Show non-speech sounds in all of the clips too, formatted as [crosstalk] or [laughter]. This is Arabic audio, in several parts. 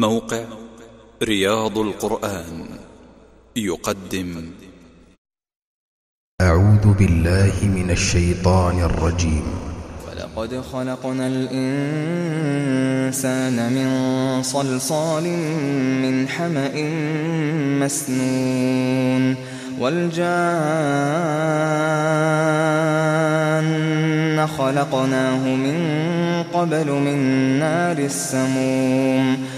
موقع رياض القرآن يقدم. أعوذ بالله من الشيطان الرجيم. ولقد خلقنا الإنسان من صلصال من حمأ مسنون والجان خلقناه من قبل من نار السموم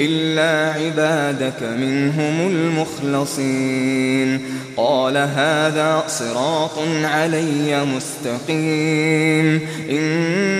إلا عبادك منهم المخلصين قال هذا صراط علي مستقيم إن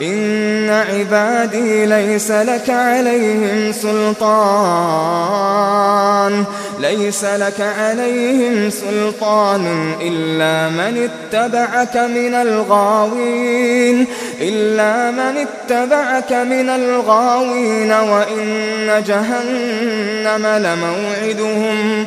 إن عبادي ليس لك عليهم سلطان. ليس لك عليهم سلطان إلا من اتبعك من الغاوين. إلا من اتبعك من الغاوين. وإن جهنم لموعدهم.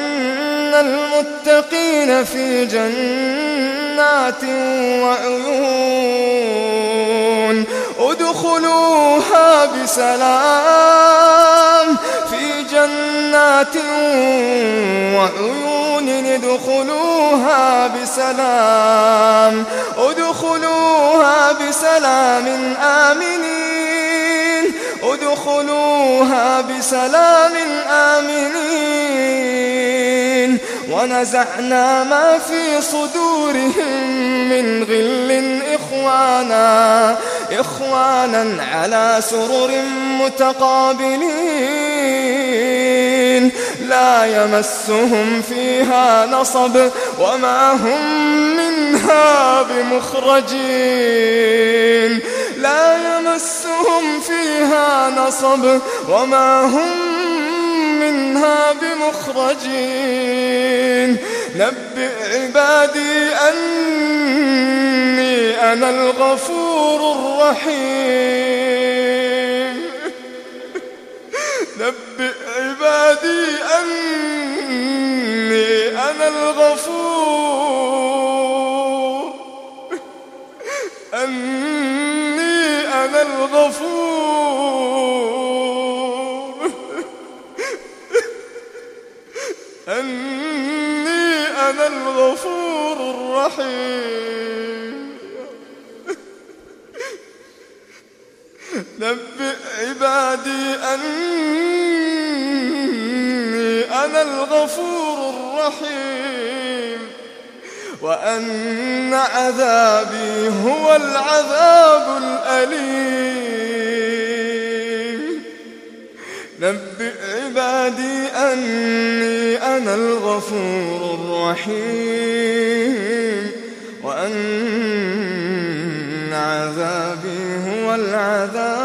المتقين في جنات وعيون. ادخلوها بسلام في جنات وعيون. ادخلوها بسلام. ادخلوها بسلام آمنين. ادخلوها بسلام آمنين. ونزعنا ما في صدورهم من غل إخوانا إخوانا على سرر متقابلين. لا يمسهم فيها نصب وما هم منها بمخرجين. لا يمسهم فيها نصب وما هم منها بمخرجين. نبئ عبادي أني أنا الغفور الرحيم. نبئ عبادي أني أنا الغفور. أني أنا الغفور أني أنا الغفور الرحيم. [laughs] نبئ عبادي أني أنا الغفور الرحيم. وأن عذابي هو العذاب الأليم. نبئ عبادي أني أنا الغفور الرحيم وأن عذابي هو العذاب